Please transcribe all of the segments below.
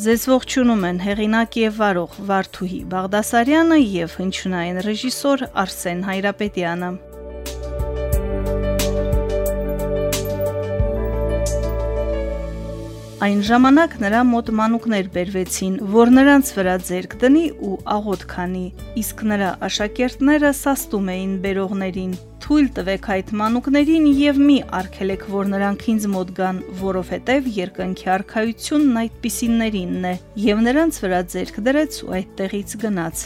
Ձեզ ողջունում են հեղինակ եւ վարող Վարդուհի Բաղդասարյանը եւ հնչյունային ռեժիսոր Արսեն Հայրապետյանը։ Այն ժամանակ նրա մոտ մանուկներ բերվեցին, որ նրանց վրա ձերկ դնի ու աղոտ քանի, իսկ նրա աշակերտները սաստում էին բերողներին թույլ տվեք այդ մանուկներին եւ մի արգելեք, որ նրանք ինձ մոտ գան, որովհետեւ երկնքի արխայությունն այդպիսիններինն է, եւ նրանց վրա ձերք դրեց ու այդտեղից գնաց։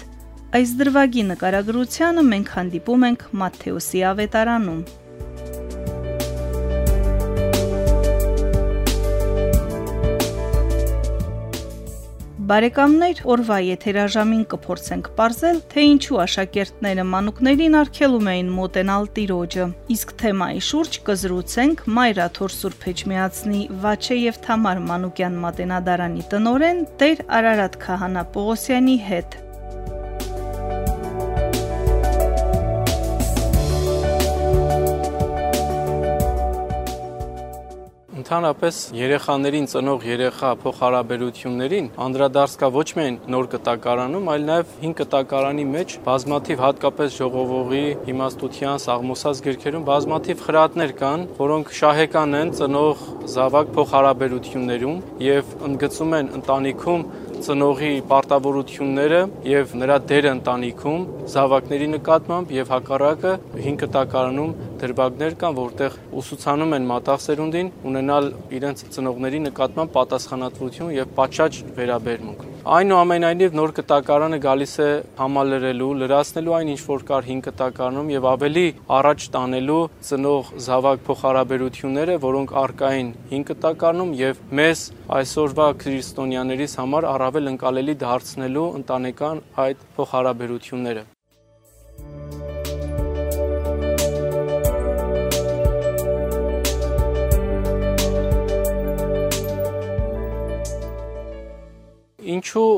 Այս դրվագի նկարագրությանը մենք հանդիպում ենք Մատթեոսի ավետարանում։ Բարեկամներ, օրվա եթերաժամին կփորձենք ողրել, թե ինչու աշակերտները մանուկներին արգելում էին մոտենալ Տիրոջը։ Իսկ թեմայի շուրջ կզրուցենք Մայրաթոր Սուրբ Էջմիածնի Վաչե եւ Թամար Մանուկյան մատենադարանի տնորեն Տեր Արարատ Քահանա Պողոսյանի հետ։ Ընդհանրապես երեխաներին ծնող երեխա փոխհարաբերություններին անդրադարձ կա ոչ միայն նոր կտակարանում, այլ նաև հին կտակարանի մեջ բազմաթիվ հատկապես ժողովողի իմաստության սաղմոսած գրքերում բազմաթիվ խրատներ կան, որոնք շահեկան են ծնող զավակ փոխհարաբերություններում եւ ընդգծում են ընտանիքում ծնողի պարտավորությունները եւ նրա դերը ընտանիքում զավակների նկատմամբ եւ հակառակը հին կտակարանում դրվագներ կան, որտեղ ուսուցանում են մատաղ սերունդին ունենալ իրենց ծնողների նկատմամբ պատասխանատվություն եւ պատշաճ վերաբերմունք։ Այնուամենայնիվ նոր կտակարանը գալիս է համալրելու, լրացնելու այն ինչ որ կար հին կտակարանում եւ ավելի առաջ տանելու ծնող զավակ փոխհարաբերությունները, որոնք արկային հին կտակարանում եւ մեզ այսօրվա քրիստոնյաներիս համար առավել ընկալելի դարձնելու ընտանեկան այդ փոխհարաբերությունները։ Ինչու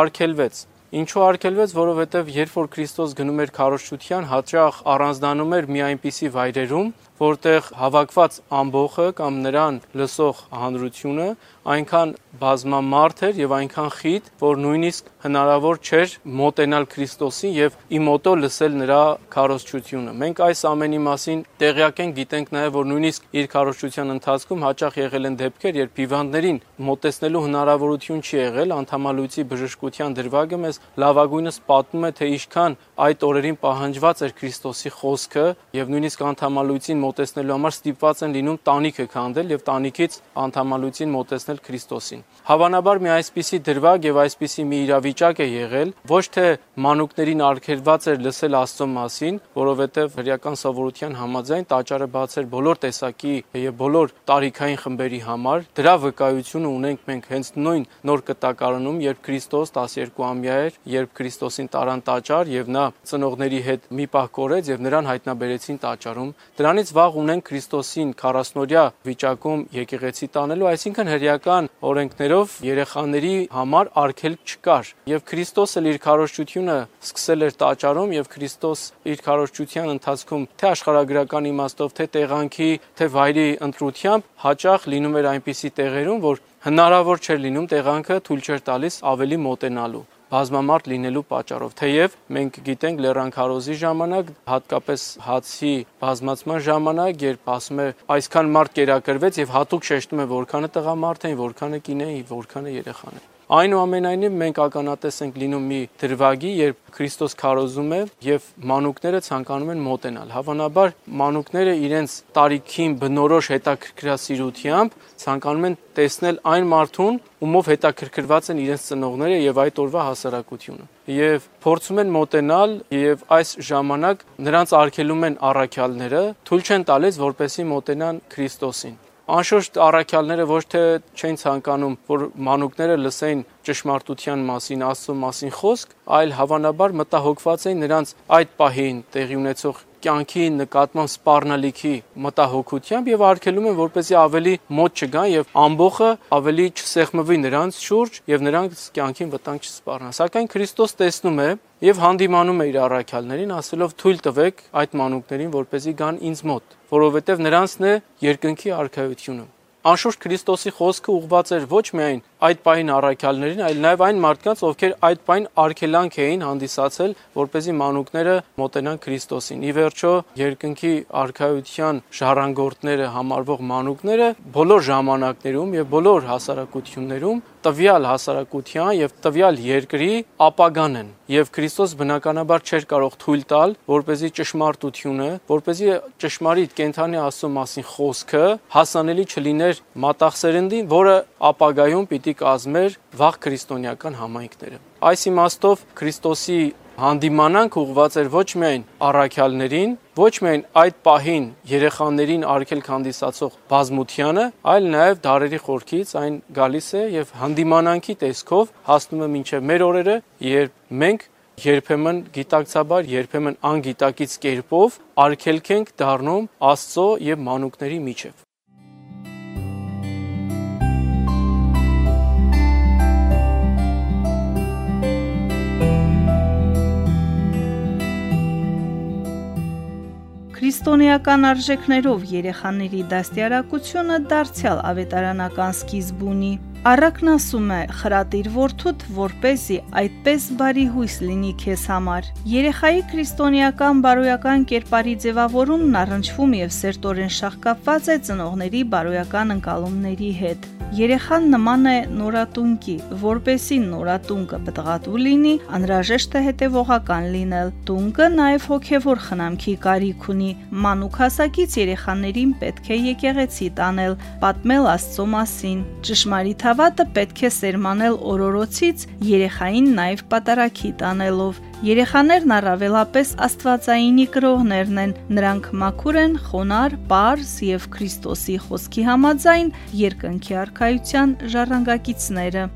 արգելվեց Ինչու արգելվեց, որովհետև երբ որ Քրիստոս գնում էր քարոշչության, հաճախ առանձնանում էր մի այնպիսի վայրերում, որտեղ հավաքված ամբողը կամ նրան լսող հանրությունը այնքան բազմամարդ էր եւ այնքան խիտ, որ նույնիսկ հնարավոր չէր մոտենալ Քրիստոսին եւ իմոտո լսել նրա քարոզչությունը։ Մենք այս ամենի մասին տեղյակ ենք, գիտենք նաեւ, որ նույնիսկ իր քարոզչության ընթացքում հաճախ եղել են դեպքեր, երբ հիվանդներին մոտեցնելու հնարավորություն չի եղել, անդամալույցի բժշկության դրվագը մեզ լավագույնս պատմում է, թե ինչքան այդ օրերին պահանջված էր Քրիստոսի խոսքը եւ նույնիսկ անդամալույցին մոտեցնելու համար ստիպված են լինում տանիքը քանդել եւ տանիքից անդամալույցին մոտեցնել Քրիստոսին։ Հավանաբար մի այսպիսի դրվագ եւ այսպիսի մի իրավիճակ է եղել, ոչ թե մանուկներին արգելված էր լսել Աստծո մասին, որովհետեւ հրեական սովորության համաձայն տաճարը բաց էր բոլոր տեսակի եւ բոլոր տարիքային խմբերի համար։ Դրա վկայությունը ունենք մենք հենց նույն նոր կտակարանում, երբ Քրիստոս 12-ամյա էր, երբ Քրիստոսին տարան տաճար եւ նա ծնողների հետ մի պահ կորեց եւ նրան հայտնաբերեցին տաճարում։ Դրանից վաղ ունեն Քրիստոսին 40-օրյա վիճակում եկեղեցի տանելու, այսինքն հրեական օրենքներով երեխաների համար արգելք չկար։ Եվ Քրիստոսը իր քարոշչությունը սկսել էր տաճարում եւ Քրիստոս իր քարոշչության ընթացքում թե աշխարհագրական իմաստով, թե տեղանքի, թե վայրի ընտրությամբ հաճախ լինում էր այնպիսի տեղերում, որ հնարավոր չէր լինում տեղանքը թույլ չէր տալիս ավելի մոտենալու բազմամարդ լինելու պատճառով։ Թեև մենք գիտենք Լեռան քարոզի ժամանակ, հատկապես հացի բազմացման ժամանակ, երբ ասում է այսքան մարդ կերակրվեց եւ հատուկ շեշտում է որքանը տղամարդ էին, որքանը կին էին, որքանը երեխան են։ Այնուամենայնիվ մենք ականատես ենք լինում մի դրվագի, երբ Քրիստոս քարոզում է եւ մանուկները ցանկանում են մոտենալ։ Հավանաբար մանուկները իրենց տարիքին բնորոշ հետաքրքրասիրությամբ ցանկանում են տեսնել այն մարդուն, ումով հետաքրքրված են իրենց ծնողները եւ այդ օրվա հասարակությունը։ Եվ փորձում են մոտենալ եւ այս ժամանակ նրանց արգելում են առաքյալները, թույլ չեն տալիս, որպեսի մոտենան Քրիստոսին։ Անշուշտ առաքյալները ոչ թե չեն ցանկանում, որ մանուկները լսեին ճշմարտության մասին, Աստծո մասին խոսք, այլ հավանաբար մտահոգված էին նրանց այդ պահին տեղի ունեցող կյանքի նկատմամբ սպառնալիքի մտահոգությամբ եւ արգելում են որպեսզի ավելի մոտ չգան եւ ամբողը ավելի չսեղմվի նրանց շուրջ եւ նրանց կյանքին վտանգ չսպառնա սակայն Քրիստոս տեսնում է եւ հանդիմանում է իր առաքյալներին ասելով թույլ տվեք այդ մանուկներին որպեսզի գան ինձ մոտ որովհետեւ նրանցն է երկնքի արքայությունը Անշուշտ Քրիստոսի խոսքը ուղղված էր ոչ միայն այդ պահին առաքյալներին, այլ նաև այն մարդկանց, ովքեր այդ պահին արգելանք էին հանդիսացել, որ เป զի մանուկները մոտենան Քրիստոսին։ Ի վերջո, երկնքի արքայության ժառանգորդները համարվող մանուկները բոլոր ժամանակներում եւ բոլոր հասարակություններում տվյալ հասարակության եւ տվյալ երկրի ապագան են եւ Քրիստոս բնականաբար չէր կարող թույլ տալ, որ เป զի ճշմարտությունը, որ เป զի ճշմարիտ կենթանի Աստծո մասին խոսքը հասանելի չլիներ մատաղսերնդին, որը ապագայում պիտի կազմեր վաղ քրիստոնեական համայնքները։ Այս իմաստով Քրիստոսի հանդիմանանք ուղված էր ոչ միայն առաքյալներին, ոչ միայն այդ պահին երեխաներին արգելք հանդիսացող բազմությանը, այլ նաև դարերի խորքից այն գալիս է եւ հանդիմանանքի տեսքով հասնում է մինչև մեր օրերը, երբ մենք երբեմն գիտակցաբար, երբեմն անգիտակից կերպով արգելք ենք դառնում Աստծո եւ մանուկների միջև։ Քրիստոնեական արժեքներով երեխաների դաստիարակությունը դարձյալ ավետարանական սկիզբ ունի։ Առակն ասում է. «Խրատիր որդուդ, որպեսի այդպես բարի հույս լինի քեզ համար»։ Երեխայի քրիստոնեական բարոյական կերպարի ձևավորումն առնչվում եւ սերտորեն շահկապված է ծնողների բարոյական ընկալումների հետ։ Երեխան նման է նորատունկի, որպեսի նորատունկը պտղատու լինի, անհրաժեշտ է հետևողական լինել։ Տունկը նաև հոգևոր խնամքի կարիք ունի։ Մանուկ երեխաներին պետք է եկեղեցի տանել, պատմել Աստծո մասին։ Ճշմարիտ հավատը պետք է սերմանել օրորոցից, երեխային նաև պատարակի տանելով։ Երեխաներն առավելապես Աստվածայինի կրողներն են։ Նրանք մաքուր են, խոնար, པարզ եւ Քրիստոսի խոսքի համաձայն երկնքի արքայության ժառանգակիցները։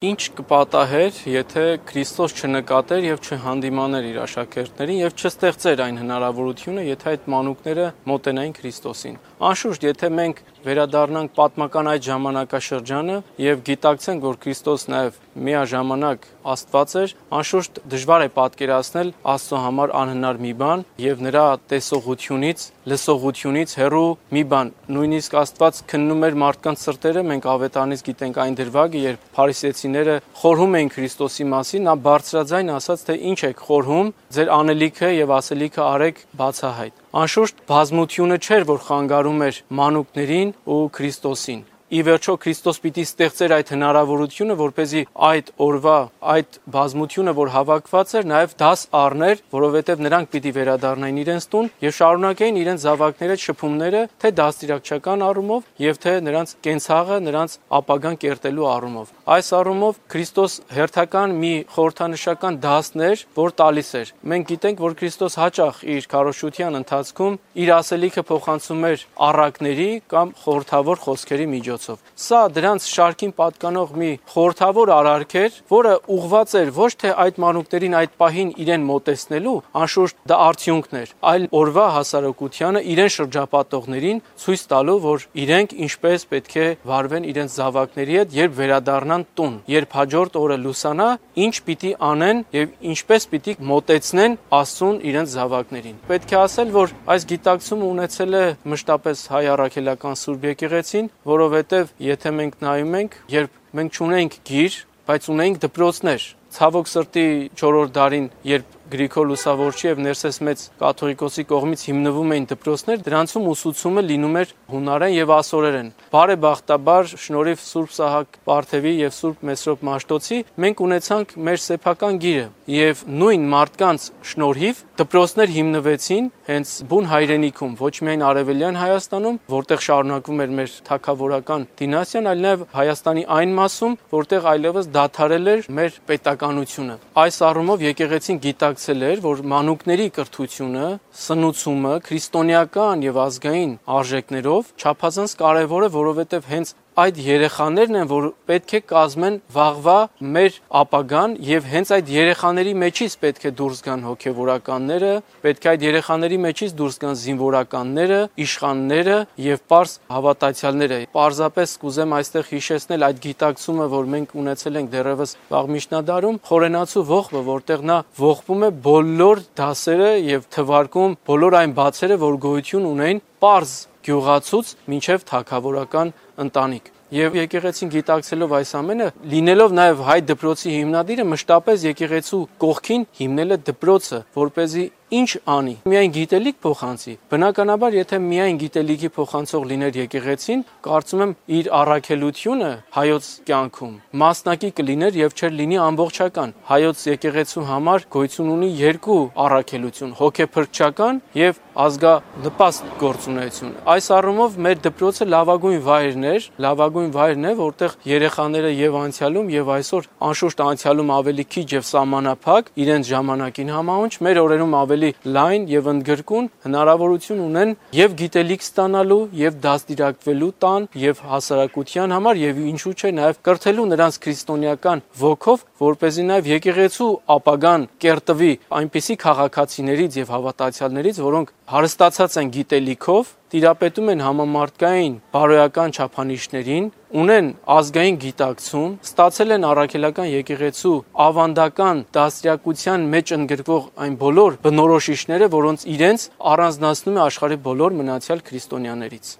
Ինչ կպատահեր, եթե Քրիստոս չնկատեր եւ չհանդիմաներ իր աշակերտներին եւ չստեղծեր այն հնարավորությունը, եթե այդ մանուկները մոտենային Քրիստոսին։ Անշուշտ, եթե մենք վերադառնանք պատմական այդ ժամանակաշրջանը եւ գիտակցենք, որ Քրիստոս նաեւ միաժամանակ Աստված էր, անշուշտ դժվար է պատկերացնել Աստծո համար անհնար մի բան եւ նրա տեսողությունից, լսողությունից հեռու մի բան։ Նույնիսկ Աստված քննում էր մարդկանց սրտերը, մենք ավետանից գիտենք այն դրվագը, երբ փարիսեցիները խորհում էին Քրիստոսի մասին, նա բարձրաձայն ասաց, թե ինչ եք խորհում, ձեր անելիքը եւ ասելիքը արեք բացահայտ։ Անշուշտ բազմությունը չէր, որ խանգարում էր մանուկներին ու Քրիստոսին ի վերջո Քրիստոս պիտի ստեղծեր այդ հնարավորությունը, որ เป զի այդ օրվա այդ բազմությունը, որ հավաքված էր, նաև դաս առներ, որովհետև նրանք պիտի վերադառնային իրենց տուն եւ շարունակեին իրենց զավակները շփումները, թե դաստիարակչական առումով եւ թե նրանց կենցաղը, նրանց ապագան կերտելու առումով։ Այս առումով Քրիստոս հերթական մի խորհրդանշական դասներ, որ տալիս էր։ Մենք գիտենք, որ Քրիստոս հաճախ իր քարոշության ընթացքում իր ասելիքը փոխանցում էր առակների կամ խորհրդավոր խոսքերի միջոցով միջոցով։ Սա դրանց շարքին պատկանող մի խորթավոր արարք էր, որը ուղված էր ոչ թե այդ մանուկներին այդ պահին իրեն մոտեցնելու, անշուշտ դա արդյունքն էր, այլ օրվա հասարակությանը իրեն շրջապատողներին ցույց տալու, որ իրենք ինչպես պետք է վարվեն իրենց զավակների հետ, երբ վերադառնան տուն, երբ հաջորդ օրը լուսանա, ինչ պիտի անեն եւ ինչպես պիտի մոտեցնեն Աստծուն իրենց զավակներին։ Պետք է ասել, որ այս գիտակցումը ունեցել է մշտապես հայ առաքելական Սուրբ եկեղեցին, որովհետեւ որովհետև եթե մենք նայում ենք, երբ մենք չունենք գիր, բայց ունենք դպրոցներ, ցավոք սրտի 4-րդ դարին, երբ Գրիգոր Լուսավորչի եւ Ներսես մեծ կաթողիկոսի կողմից հիմնվում էին դպրոցներ, դրանցում ուսուցումը լինում էր հունարեն եւ ասորերեն։ Բարեբախտաբար շնորհիվ Սուրբ Սահակ Պարթևի եւ Սուրբ Մեսրոպ Մաշտոցի մենք ունեցանք մեր սեփական գիրը եւ նույն մարդկանց շնորհիվ դպրոցներ հիմնվեցին հենց բուն հայրենիքում, ոչ միայն Արևելյան Հայաստանում, որտեղ շարունակվում էր մեր թակավորական դինաստիան, այլ նաեւ Հայաստանի այն մասում, որտեղ այլևս դադարել էր մեր պետականությունը։ Այս առումով եկեղեցին գիտակ ստացել էր, որ մանուկների կրթությունը, սնուցումը քրիստոնեական եւ ազգային արժեքներով չափազանց կարեւոր է, որովհետեւ հենց այդ երեխաներն են, որ պետք է կազմեն վաղվա մեր ապագան եւ հենց այդ երեխաների մեջից պետք է դուրս գան հոգեվորականները, պետք է այդ երեխաների մեջից դուրս գան զինվորականները, իշխանները եւ པարս հավատացյալները։ Պարզապես կուզեմ այստեղ հիշեցնել այդ գիտակցումը, որ մենք ունեցել ենք դեռևս վաղ միջնադարում, խորենացու ողբը, որտեղ նա ողբում է բոլոր դասերը եւ թվարկում բոլոր այն բացերը, որ գոյություն ունեն, པարզ գյուղացուց մինչև թակավորական ընտանիք։ Եվ եկեղեցին գիտակցելով այս ամենը, լինելով նաև հայ դպրոցի հիմնադիրը, մշտապես եկեղեցու կողքին հիմնել է դպրոցը, որ เป զի ինչ անի։ Միայն գիտելիք փոխանցի։ Բնականաբար, եթե միայն գիտելիքի փոխանցող լիներ եկեղեցին, կարծում եմ իր առաքելությունը հայոց կյանքում մասնակի կլիներ եւ չէր լինի ամբողջական։ Հայոց եկեղեցու համար գոյություն ունի երկու առաքելություն՝ հոգեփրկչական եւ ազգալպաստ գործունեություն։ Այս առումով մեր դպրոցը լավագույն վայրն էր, լավագույն վայրն է, որտեղ երեխաները եւ անցյալում եւ այսօր անշուշտ անցյալում ավելի քիչ եւ սահմանափակ իրենց ժամանակին համահունչ, մեր օրերում ավելի ավելի լայն եւ ընդգրկուն հնարավորություն ունեն եւ գիտելիք ստանալու եւ դաստիարակվելու տան եւ հասարակության համար եւ ինչու՞ չէ նաեւ կրթելու նրանց քրիստոնեական ոգով, որ เป զի նաեւ եկեղեցու ապագան կերտվի այնպիսի քաղաքացիներից եւ հավատացյալներից, որոնք հարստացած են գիտելիքով, տիրապետում են համամարտկային բարոյական չափանիշներին, ունեն ազգային գիտակցում, ստացել են առաքելական եկեղեցու ավանդական դասյակության մեջ ընդգրկվող այն բոլոր բնորոշիչները, որոնց իրենց առանձնացնում է աշխարհի բոլոր մնացյալ քրիստոնյաներից։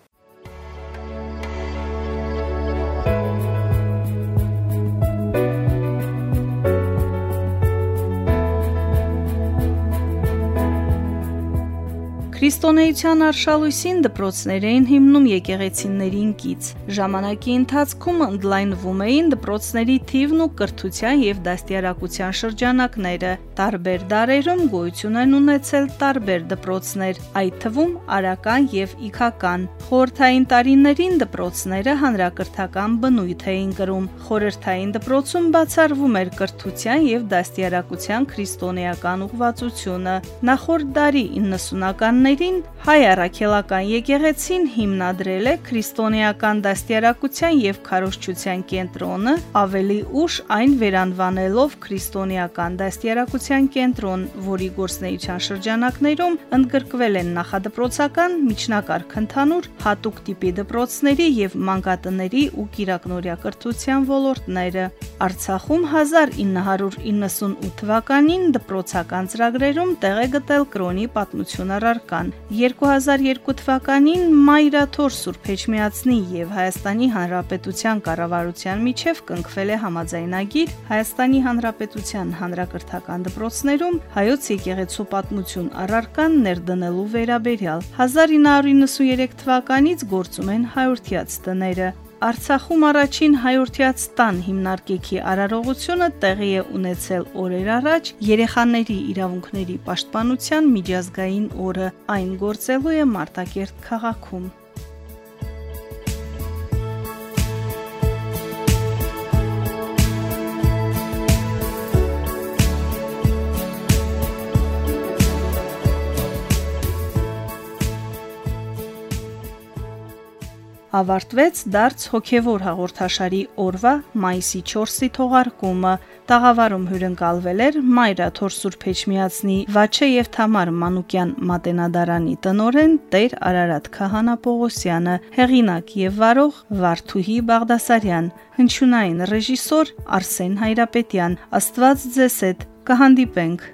Քրիստոնեության արշալույսին դպրոցներ էին հիմնում եկեղեցիներին կից։ Ժամանակի ընթացքում ընդլայնվում էին դպրոցների թիվն ու կրթության եւ դաստիարակության շրջանակները։ Տարբեր դարերում գոյություն են ունեցել տարբեր դպրոցներ, այդ թվում արական եւ իքական։ Խորթային տարիներին դպրոցները հանրակրթական բնույթ էին կրում։ Խորհրդային դպրոցում բացառվում էր կրթության եւ դաստիարակության քրիստոնեական ուղղվածությունը։ Նախորդ դարի 90-ականներ տարիներին հայ առաքելական եկեղեցին հիմնադրել է քրիստոնեական դաստիարակության եւ քարոշչության կենտրոնը, ավելի ուշ այն վերանվանելով քրիստոնեական դաստիարակության կենտրոն, որի գործնեության շրջանակներում ընդգրկվել են նախադպրոցական, միջնակարգ ընդհանուր, հատուկ տիպի դպրոցների եւ մանկատների ու կիրակնորյա կրթության ոլորտները։ Արցախում 1998 թվականին դպրոցական ծրագրերում տեղ է գտել կրոնի պատմություն առարկա Հայաստան 2002 թվականին Մայրաթոր Սուրբ Էջմիածնի եւ Հայաստանի Հանրապետության կառավարության միջև կնքվել է համաձայնագիր Հայաստանի Հանրապետության հանրակրթական դպրոցներում հայոց եկեղեցու պատմություն առարկան ներդնելու վերաբերյալ 1993 թվականից գործում են հայրթիած տները Արցախում առաջին հայրթիած տան հիմնարկեքի արարողությունը տեղի է ունեցել օրեր առաջ երեխաների իրավունքների պաշտպանության միջազգային օրը այն գործելու է Մարտակերտ քաղաքում ավարտվեց դարձ հոգևոր հաղորդաշարի օրվա մայիսի 4-ի թողարկումը։ Տաղավարում հյուրընկալվել էր Մայրաթոր Սուրբ Էջմիածնի Վաչե եւ Թամար Մանուկյան մատենադարանի տնորեն Տեր Արարատ Քահանա Պողոսյանը, հեղինակ եւ վարող Վարդուհի Բաղդասարյան, հնչյունային ռեժիսոր Արսեն Հայրապետյան։ Աստված ձեզ հետ կհանդիպենք